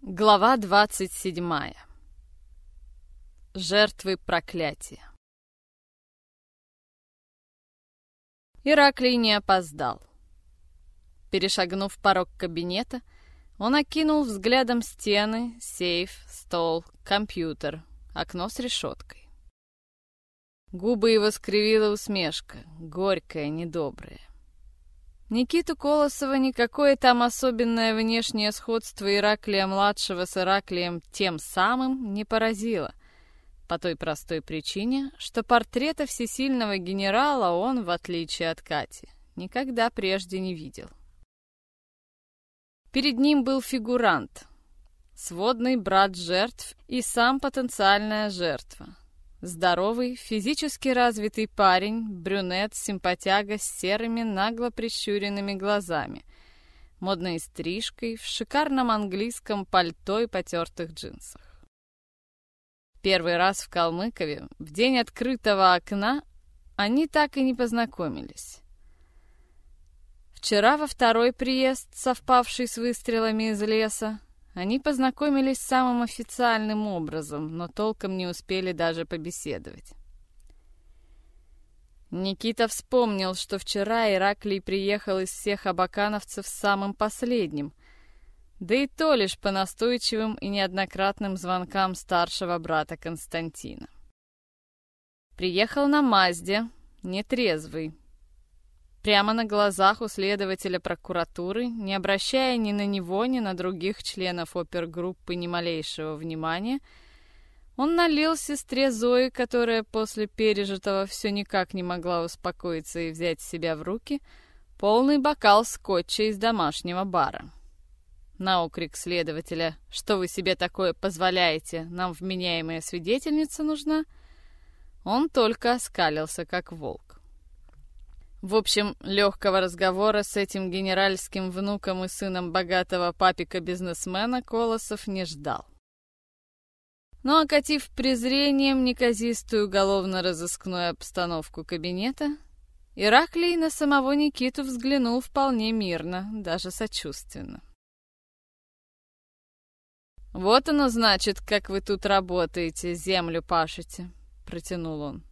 Глава 27. Жертвы проклятия. Ираклий не опоздал. Перешагнув порог кабинета, он окинул взглядом стены, сейф, стол, компьютер, окно с решеткой. Губы его скривила усмешка, горькая, недобрая. Никиту Колосова никакое там особенное внешнее сходство Ираклия-младшего с Ираклием тем самым не поразило. По той простой причине, что портрета всесильного генерала он, в отличие от Кати, никогда прежде не видел. Перед ним был фигурант, сводный брат жертв и сам потенциальная жертва. Здоровый, физически развитый парень, брюнет, симпатяга с серыми, нагло прищуренными глазами, модной стрижкой, в шикарном английском пальто и потертых джинсах. Первый раз в Калмыкове, в день открытого окна, они так и не познакомились. Вчера во второй приезд, совпавший с выстрелами из леса, они познакомились самым официальным образом, но толком не успели даже побеседовать. Никита вспомнил, что вчера Ираклий приехал из всех абакановцев самым последним, да и то лишь по настойчивым и неоднократным звонкам старшего брата Константина. Приехал на Мазде, нетрезвый, прямо на глазах у следователя прокуратуры, не обращая ни на него, ни на других членов опергруппы ни малейшего внимания, он налил сестре Зои, которая после пережитого все никак не могла успокоиться и взять себя в руки, полный бокал скотча из домашнего бара. На окрик следователя «Что вы себе такое позволяете? Нам вменяемая свидетельница нужна?» Он только оскалился, как волк. В общем, легкого разговора с этим генеральским внуком и сыном богатого папика-бизнесмена Колосов не ждал. Но, окатив презрением неказистую уголовно-розыскную обстановку кабинета, Ираклий на самого Никиту взглянул вполне мирно, даже сочувственно. «Вот оно значит, как вы тут работаете, землю пашете», — протянул он.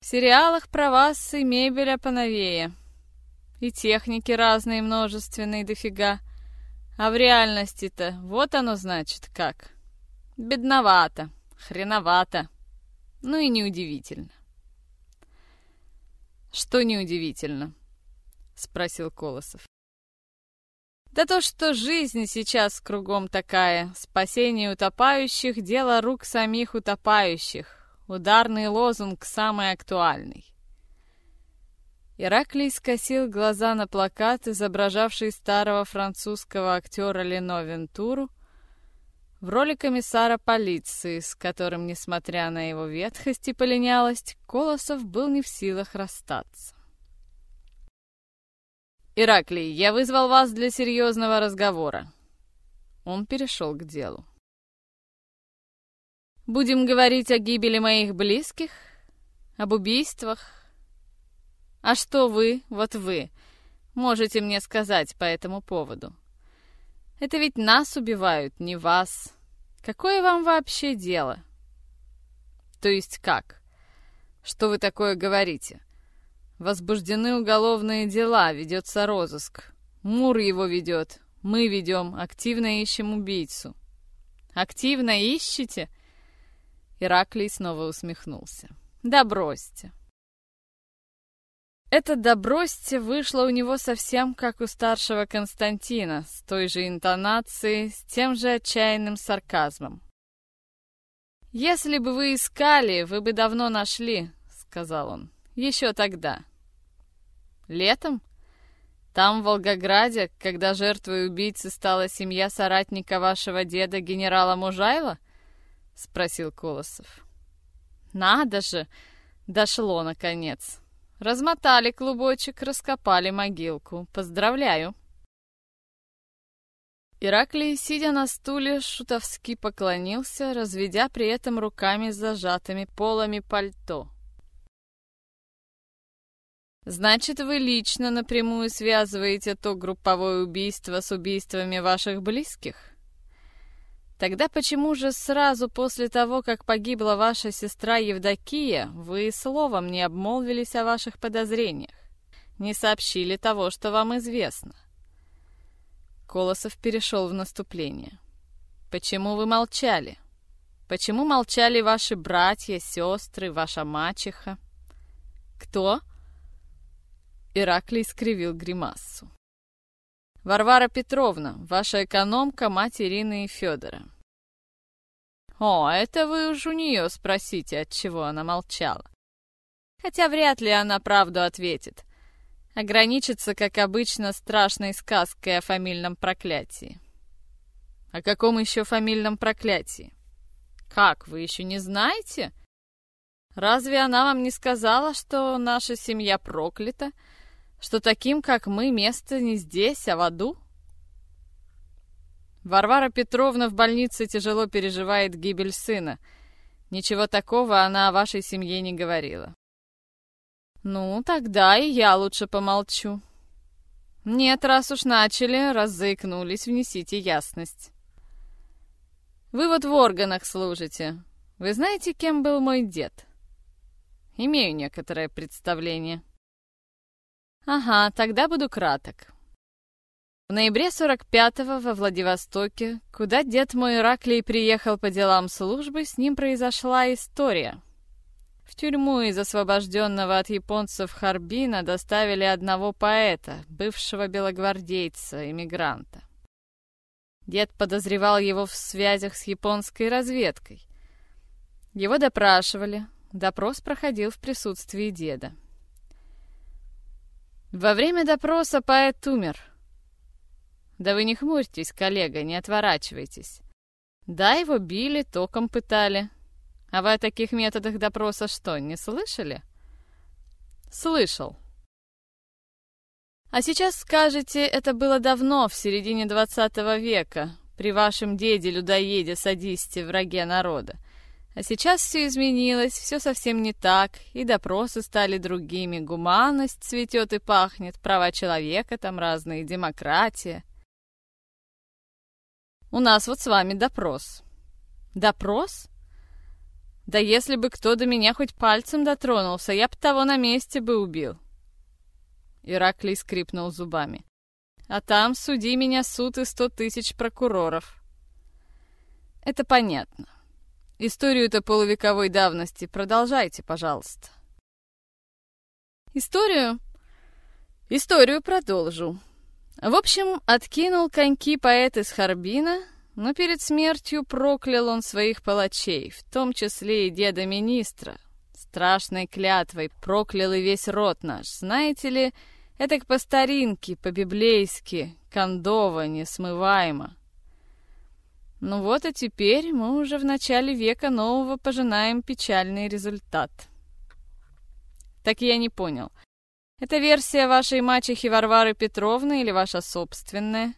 В сериалах про вас и мебель поновее. И техники разные множественные дофига. А в реальности-то вот оно значит как. Бедновато, хреновато. Ну и неудивительно. «Что неудивительно?» — спросил Колосов. «Да то, что жизнь сейчас кругом такая. Спасение утопающих — дело рук самих утопающих. Ударный лозунг самый актуальный. Ираклий скосил глаза на плакат, изображавший старого французского актера Лено Вентуру, в роли комиссара полиции, с которым, несмотря на его ветхость и полинялость, Колосов был не в силах расстаться. «Ираклий, я вызвал вас для серьезного разговора». Он перешел к делу. Будем говорить о гибели моих близких? Об убийствах? А что вы, вот вы, можете мне сказать по этому поводу? Это ведь нас убивают, не вас. Какое вам вообще дело? То есть как? Что вы такое говорите? Возбуждены уголовные дела, ведется розыск. Мур его ведет, мы ведем, активно ищем убийцу. Активно ищете? — Ираклий снова усмехнулся. «Да бросьте!» Это «да бросьте» вышло у него совсем как у старшего Константина, с той же интонацией, с тем же отчаянным сарказмом. «Если бы вы искали, вы бы давно нашли», — сказал он. «Еще тогда». «Летом?» Там, в Волгограде, когда жертвой убийцы стала семья соратника вашего деда, генерала Мужайла?» — спросил Колосов. «Надо же! Дошло, наконец. Размотали клубочек, раскопали могилку. Поздравляю!» Ираклий, сидя на стуле, шутовски поклонился, разведя при этом руками с зажатыми полами пальто. «Значит, вы лично напрямую связываете то групповое убийство с убийствами ваших близких?» Тогда почему же сразу после того, как погибла ваша сестра Евдокия, вы словом не обмолвились о ваших подозрениях? Не сообщили того, что вам известно? Колосов перешел в наступление. Почему вы молчали? Почему молчали ваши братья, сестры, ваша мачеха? Кто? Ираклий скривил гримассу. Варвара Петровна, ваша экономка, мать Ирины и Федора. О, это вы уж у нее спросите, от чего она молчала. Хотя вряд ли она правду ответит. Ограничится, как обычно, страшной сказкой о фамильном проклятии. О каком еще фамильном проклятии? Как, вы еще не знаете? Разве она вам не сказала, что наша семья проклята, что таким, как мы, место не здесь, а в аду? Варвара Петровна в больнице тяжело переживает гибель сына. Ничего такого она о вашей семье не говорила. Ну, тогда и я лучше помолчу. Нет, раз уж начали, раз заикнулись, внесите ясность. Вы вот в органах служите. Вы знаете, кем был мой дед? Имею некоторое представление. Ага, тогда буду краток. В ноябре 45-го во Владивостоке, куда дед мой Ираклий приехал по делам службы, с ним произошла история. В тюрьму из освобожденного от японцев Харбина доставили одного поэта, бывшего белогвардейца, эмигранта. Дед подозревал его в связях с японской разведкой. Его допрашивали. Допрос проходил в присутствии деда. Во время допроса поэт умер. Да вы не хмурьтесь, коллега, не отворачивайтесь. Да, его били, током пытали. А вы о таких методах допроса что, не слышали? Слышал. А сейчас скажете, это было давно, в середине 20 века, при вашем деде-людоеде, садисте, враге народа. А сейчас все изменилось, все совсем не так, и допросы стали другими, гуманность цветет и пахнет, права человека там разные, демократия. У нас вот с вами допрос. Допрос? Да если бы кто до меня хоть пальцем дотронулся, я б того на месте бы убил. Ираклий скрипнул зубами. А там суди меня суд и сто тысяч прокуроров. Это понятно. Историю-то полувековой давности продолжайте, пожалуйста. Историю? Историю продолжу. В общем, откинул коньки поэт из Харбина, но перед смертью проклял он своих палачей, в том числе и деда министра. Страшной клятвой проклял и весь род наш. Знаете ли, это по старинке, по-библейски, кондово, несмываемо. Ну вот, а теперь мы уже в начале века нового пожинаем печальный результат. Так я не понял. Это версия вашей мачехи Варвары Петровны или ваша собственная?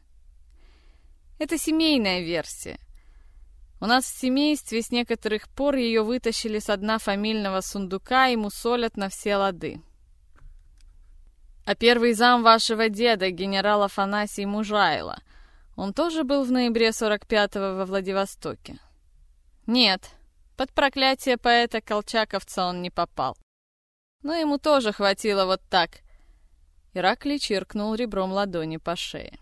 Это семейная версия. У нас в семействе с некоторых пор ее вытащили с дна фамильного сундука и мусолят на все лады. А первый зам вашего деда, генерал Афанасий Мужайло — он тоже был в ноябре 45-го во Владивостоке? Нет, под проклятие поэта Колчаковца он не попал. Но ему тоже хватило вот так. Ираклий чиркнул ребром ладони по шее.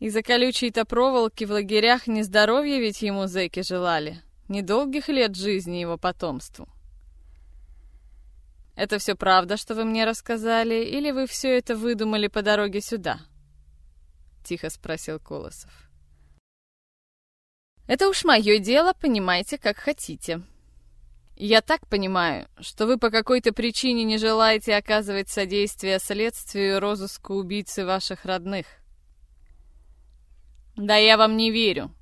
Из-за колючей-то проволоки в лагерях нездоровья ведь ему зэки желали. Недолгих лет жизни его потомству. Это все правда, что вы мне рассказали, или вы все это выдумали по дороге сюда? Тихо спросил Колосов. Это уж мое дело, понимайте, как хотите. Я так понимаю, что вы по какой-то причине не желаете оказывать содействие следствию и розыску убийцы ваших родных. Да я вам не верю.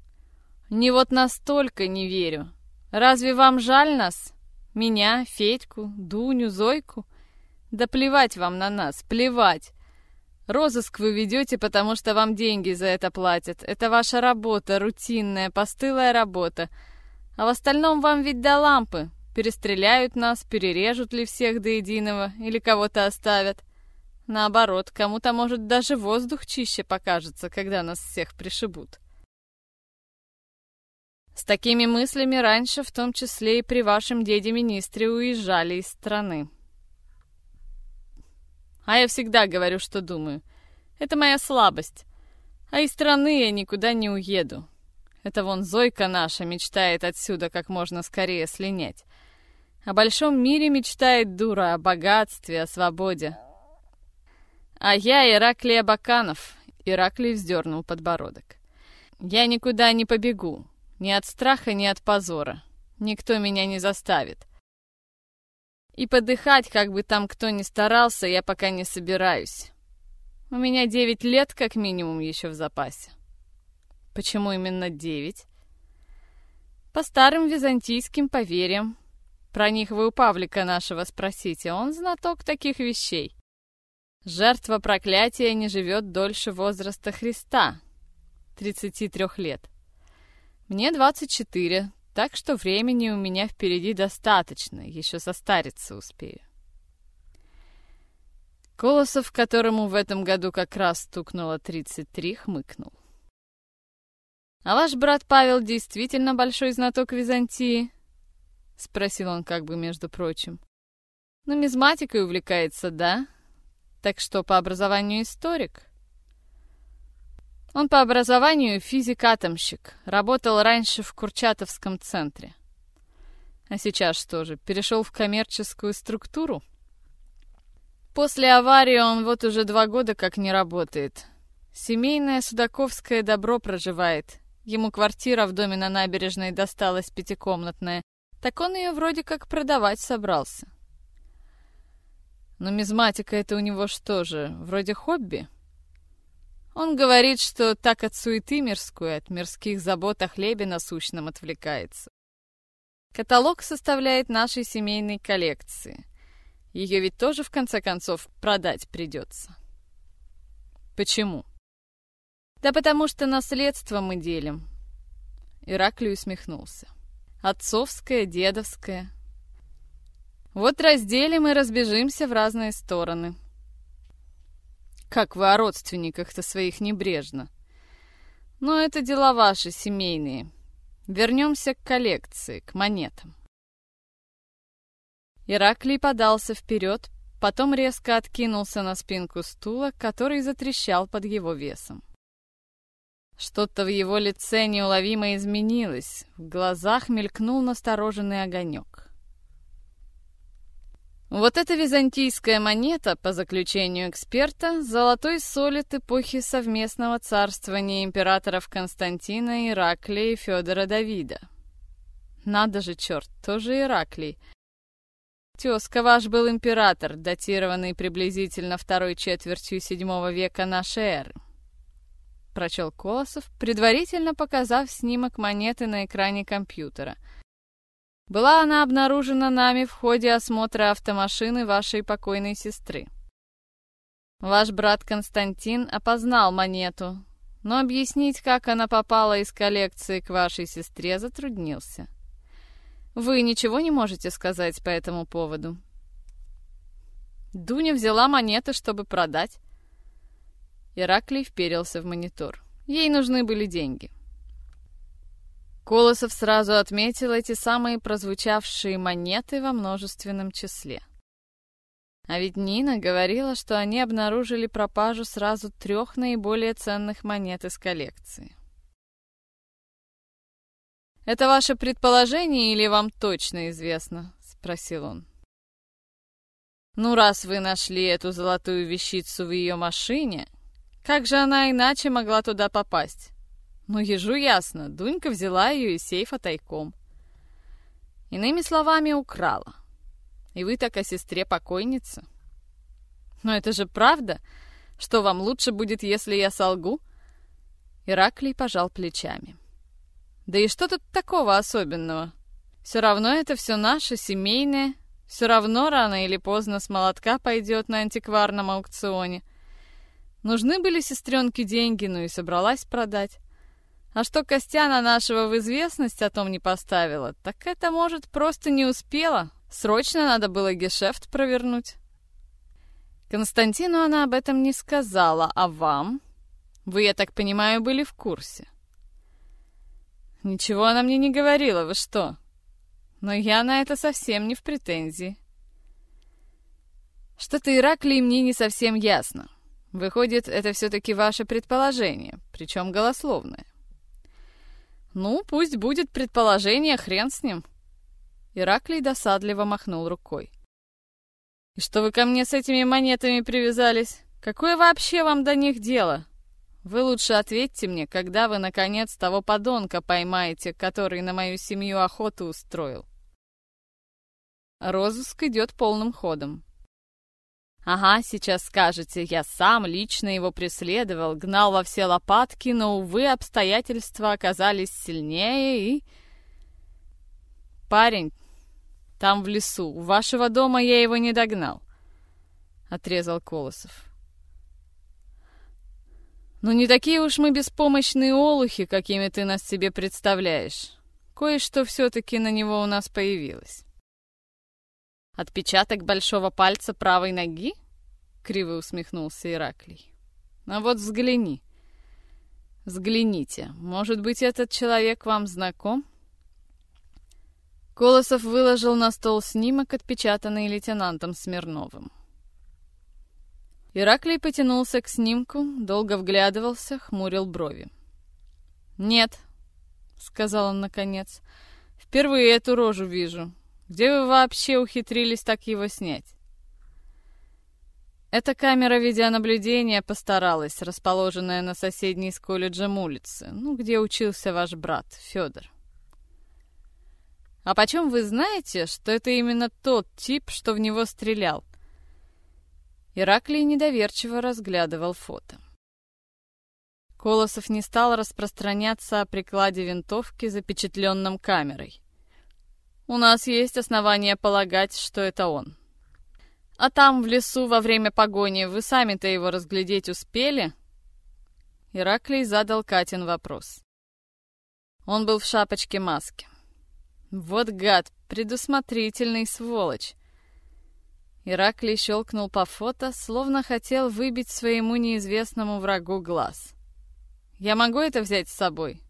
Не вот настолько не верю. Разве вам жаль нас? Меня, Федьку, Дуню, Зойку? Да плевать вам на нас, плевать. Розыск вы ведете, потому что вам деньги за это платят. Это ваша работа, рутинная, постылая работа. А в остальном вам ведь до лампы. Перестреляют нас, перережут ли всех до единого или кого-то оставят. Наоборот, кому-то, может, даже воздух чище покажется, когда нас всех пришибут. С такими мыслями раньше, в том числе и при вашем деде-министре, уезжали из страны. А я всегда говорю, что думаю. Это моя слабость. А из страны я никуда не уеду. Это вон Зойка наша мечтает отсюда как можно скорее слинять. О большом мире мечтает дура, о богатстве, о свободе. А я Ираклий Абаканов. Ираклий вздернул подбородок. Я никуда не побегу. Ни от страха, ни от позора. Никто меня не заставит. И подыхать, как бы там кто ни старался, я пока не собираюсь. У меня девять лет как минимум еще в запасе. Почему именно девять? По старым византийским поверьям. Про них вы у Павлика нашего спросите, он знаток таких вещей. Жертва проклятия не живет дольше возраста Христа, 33 лет. Мне 24, так что времени у меня впереди достаточно, еще состариться успею. Колосов, которому в этом году как раз стукнуло 33, хмыкнул. «А ваш брат Павел действительно большой знаток Византии?» — спросил он как бы между прочим. «Нумизматикой увлекается, да? Так что по образованию историк?» Он по образованию физик-атомщик, работал раньше в Курчатовском центре. А сейчас что же, перешел в коммерческую структуру? После аварии он вот уже два года как не работает. Семейное судаковское добро проживает. Ему квартира в доме на набережной досталась пятикомнатная. Так он ее вроде как продавать собрался. Но мизматика это у него что же, вроде хобби? Он говорит, что так от суеты мирской, от мирских забот о хлебе насущном отвлекается. Каталог составляет нашей семейной коллекции. Ее ведь тоже, в конце концов, продать придется. Почему? Да потому что наследство мы делим. Ираклий усмехнулся. Отцовское, дедовское. Вот разделим и разбежимся в разные стороны. Как вы о родственниках-то своих небрежно. Но это дела ваши, семейные. Вернемся к коллекции, к монетам. Ираклий подался вперед, потом резко откинулся на спинку стула, который затрещал под его весом. Что-то в его лице неуловимо изменилось, в глазах мелькнул настороженный огонек. Вот эта византийская монета, по заключению эксперта, золотой солид эпохи совместного царствования императоров Константина, Ираклия и Федора Давида. Надо же, черт, тоже Ираклий. Тезка ваш был император, датированный приблизительно второй четвертью седьмого века нашей эры. Прочел Колосов, предварительно показав снимок монеты на экране компьютера — была она обнаружена нами в ходе осмотра автомашины вашей покойной сестры. Ваш брат Константин опознал монету, но объяснить, как она попала из коллекции к вашей сестре, затруднился. Вы ничего не можете сказать по этому поводу? Дуня взяла монеты, чтобы продать. Ираклий вперился в монитор. Ей нужны были деньги. — Колосов сразу отметил эти самые прозвучавшие монеты во множественном числе. А ведь Нина говорила, что они обнаружили пропажу сразу трех наиболее ценных монет из коллекции. «Это ваше предположение или вам точно известно?» — спросил он. «Ну, раз вы нашли эту золотую вещицу в ее машине, как же она иначе могла туда попасть?» Ну, ежу ясно, Дунька взяла ее из сейфа тайком. Иными словами, украла. И вы так о сестре покойницы? Но это же правда? Что вам лучше будет, если я солгу? Ираклий пожал плечами. Да и что тут такого особенного? Все равно это все наше, семейное. Все равно рано или поздно с молотка пойдет на антикварном аукционе. Нужны были сестренке деньги, ну и собралась продать. А что Костяна нашего в известность о том не поставила, так это, может, просто не успела. Срочно надо было гешефт провернуть. Константину она об этом не сказала, а вам? Вы, я так понимаю, были в курсе. Ничего она мне не говорила, вы что? Но я на это совсем не в претензии. Что-то Ираклий мне не совсем ясно. Выходит, это все-таки ваше предположение, причем голословное. Ну, пусть будет предположение, хрен с ним. Ираклий досадливо махнул рукой. И что вы ко мне с этими монетами привязались? Какое вообще вам до них дело? Вы лучше ответьте мне, когда вы, наконец, того подонка поймаете, который на мою семью охоту устроил. Розыск идет полным ходом. Ага, сейчас скажете, я сам лично его преследовал, гнал во все лопатки, но, увы, обстоятельства оказались сильнее и... Парень, там в лесу, у вашего дома я его не догнал, — отрезал Колосов. «Ну не такие уж мы беспомощные олухи, какими ты нас себе представляешь. Кое-что все-таки на него у нас появилось». «Отпечаток большого пальца правой ноги?» — криво усмехнулся Ираклий. «А вот взгляни. Взгляните. Может быть, этот человек вам знаком?» Колосов выложил на стол снимок, отпечатанный лейтенантом Смирновым. Ираклий потянулся к снимку, долго вглядывался, хмурил брови. «Нет», — сказал он наконец, — «впервые эту рожу вижу. Где вы вообще ухитрились так его снять?» Эта камера видеонаблюдения постаралась, расположенная на соседней с колледжем улице, ну, где учился ваш брат, Федор. «А почем вы знаете, что это именно тот тип, что в него стрелял?» Ираклий недоверчиво разглядывал фото. Колосов не стал распространяться о прикладе винтовки, запечатленном камерой. «У нас есть основания полагать, что это он. А там, в лесу, во время погони, вы сами-то его разглядеть успели?» Ираклий задал Катин вопрос. Он был в шапочке-маске. «Вот гад, предусмотрительный сволочь. Ираклий щелкнул по фото, словно хотел выбить своему неизвестному врагу глаз. «Я могу это взять с собой?»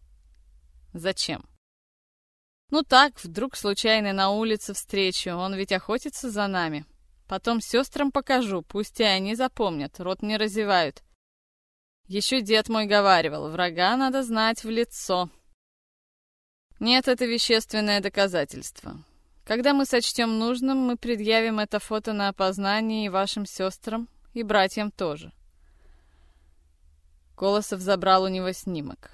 «Зачем?» «Ну так, вдруг случайно на улице встречу, он ведь охотится за нами. Потом сестрам покажу, пусть и они запомнят, рот не разевают. Еще дед мой говаривал, врага надо знать в лицо». «Нет, это вещественное доказательство. Когда мы сочтем нужным, мы предъявим это фото на опознание и вашим сестрам, и братьям тоже. Колосов забрал у него снимок.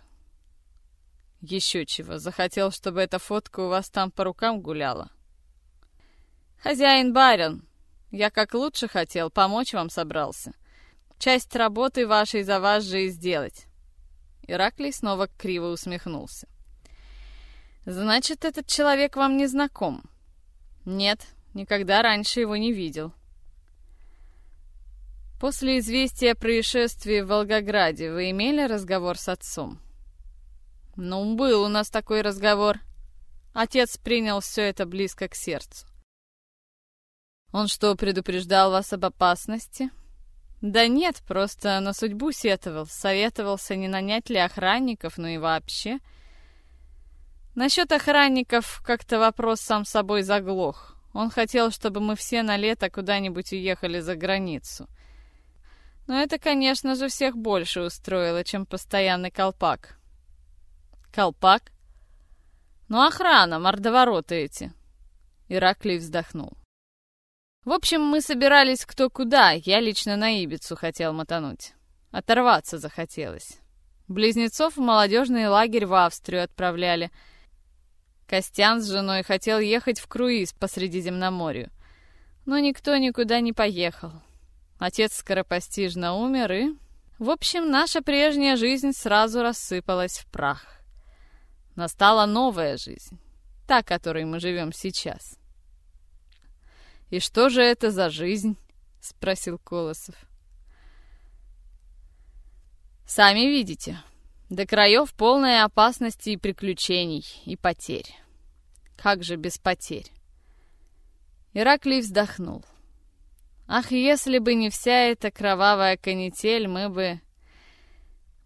Еще чего, захотел, чтобы эта фотка у вас там по рукам гуляла. Хозяин барин, я как лучше хотел, помочь вам собрался. Часть работы вашей за вас же и сделать. Ираклий снова криво усмехнулся. Значит, этот человек вам не знаком. Нет, никогда раньше его не видел. После известия о происшествии в Волгограде вы имели разговор с отцом? Ну, был у нас такой разговор. Отец принял все это близко к сердцу. Он что, предупреждал вас об опасности? Да нет, просто на судьбу сетовал, советовался, не нанять ли охранников, ну и вообще... Насчет охранников как-то вопрос сам собой заглох. Он хотел, чтобы мы все на лето куда-нибудь уехали за границу. Но это, конечно же, всех больше устроило, чем постоянный колпак. Колпак? Ну, охрана, мордовороты эти. Ираклий вздохнул. В общем, мы собирались кто куда, я лично на Ибицу хотел мотануть. Оторваться захотелось. Близнецов в молодежный лагерь в Австрию отправляли — Костян с женой хотел ехать в круиз по Средиземноморью. Но никто никуда не поехал. Отец скоропостижно умер и... В общем, наша прежняя жизнь сразу рассыпалась в прах. Настала новая жизнь, та, которой мы живем сейчас. «И что же это за жизнь?» — спросил Колосов. «Сами видите, до краев полная опасности и приключений, и потерь. Как же без потерь? Ираклий вздохнул. Ах, если бы не вся эта кровавая канитель, мы бы...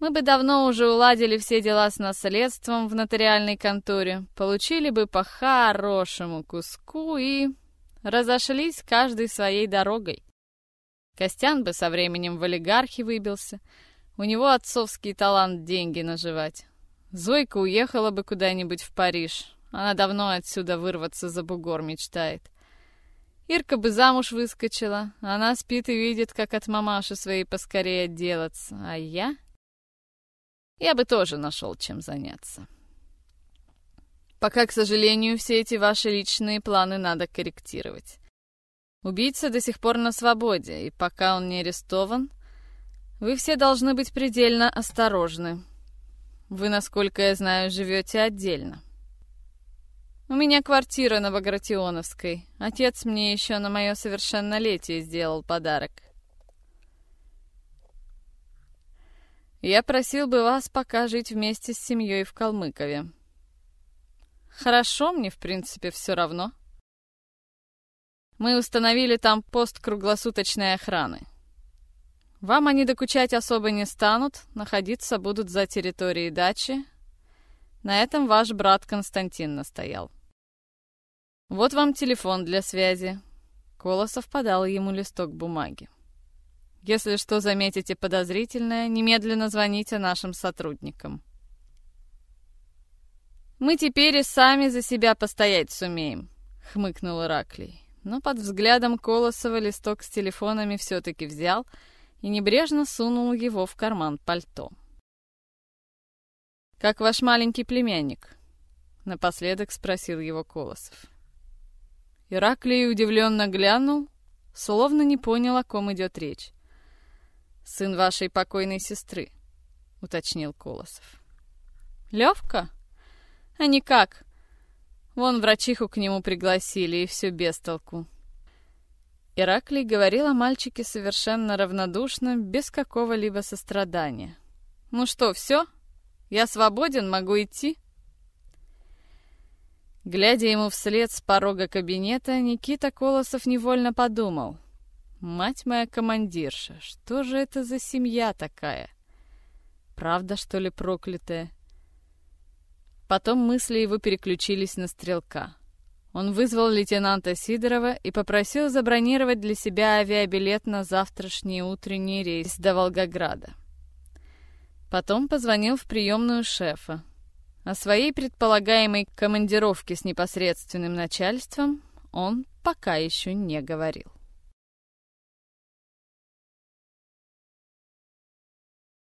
Мы бы давно уже уладили все дела с наследством в нотариальной конторе, получили бы по хорошему куску и разошлись каждый своей дорогой. Костян бы со временем в олигархи выбился. У него отцовский талант деньги наживать. Зойка уехала бы куда-нибудь в Париж. Она давно отсюда вырваться за бугор мечтает. Ирка бы замуж выскочила. Она спит и видит, как от мамаши своей поскорее отделаться. А я я бы тоже нашел чем заняться. Пока, к сожалению, все эти ваши личные планы надо корректировать. Убийца до сих пор на свободе, и пока он не арестован, вы все должны быть предельно осторожны. Вы, насколько я знаю, живете отдельно. У меня квартира на Багратионовской. Отец мне еще на мое совершеннолетие сделал подарок. Я просил бы вас пока жить вместе с семьей в Калмыкове. Хорошо, мне, в принципе, все равно. Мы установили там пост круглосуточной охраны. Вам они докучать особо не станут, находиться будут за территорией дачи. На этом ваш брат Константин настоял. Вот вам телефон для связи. Колосов подал ему листок бумаги. Если что заметите подозрительное, немедленно звоните нашим сотрудникам. «Мы теперь и сами за себя постоять сумеем», — хмыкнул Ираклий. Но под взглядом Колосова листок с телефонами все-таки взял и небрежно сунул его в карман пальто. «Как ваш маленький племянник?» — напоследок спросил его Колосов. Ираклий удивленно глянул, словно не понял, о ком идет речь. «Сын вашей покойной сестры», — уточнил Колосов. «Левка? А никак. Вон врачиху к нему пригласили, и все без толку». Ираклий говорил о мальчике совершенно равнодушно, без какого-либо сострадания. «Ну что, все? Я свободен, могу идти?» Глядя ему вслед с порога кабинета, Никита Колосов невольно подумал. Мать моя командирша, что же это за семья такая? Правда, что ли, проклятая? Потом мысли его переключились на стрелка. Он вызвал лейтенанта Сидорова и попросил забронировать для себя авиабилет на завтрашний утренний рейс до Волгограда. Потом позвонил в приемную шефа. О своей предполагаемой командировке с непосредственным начальством он пока еще не говорил.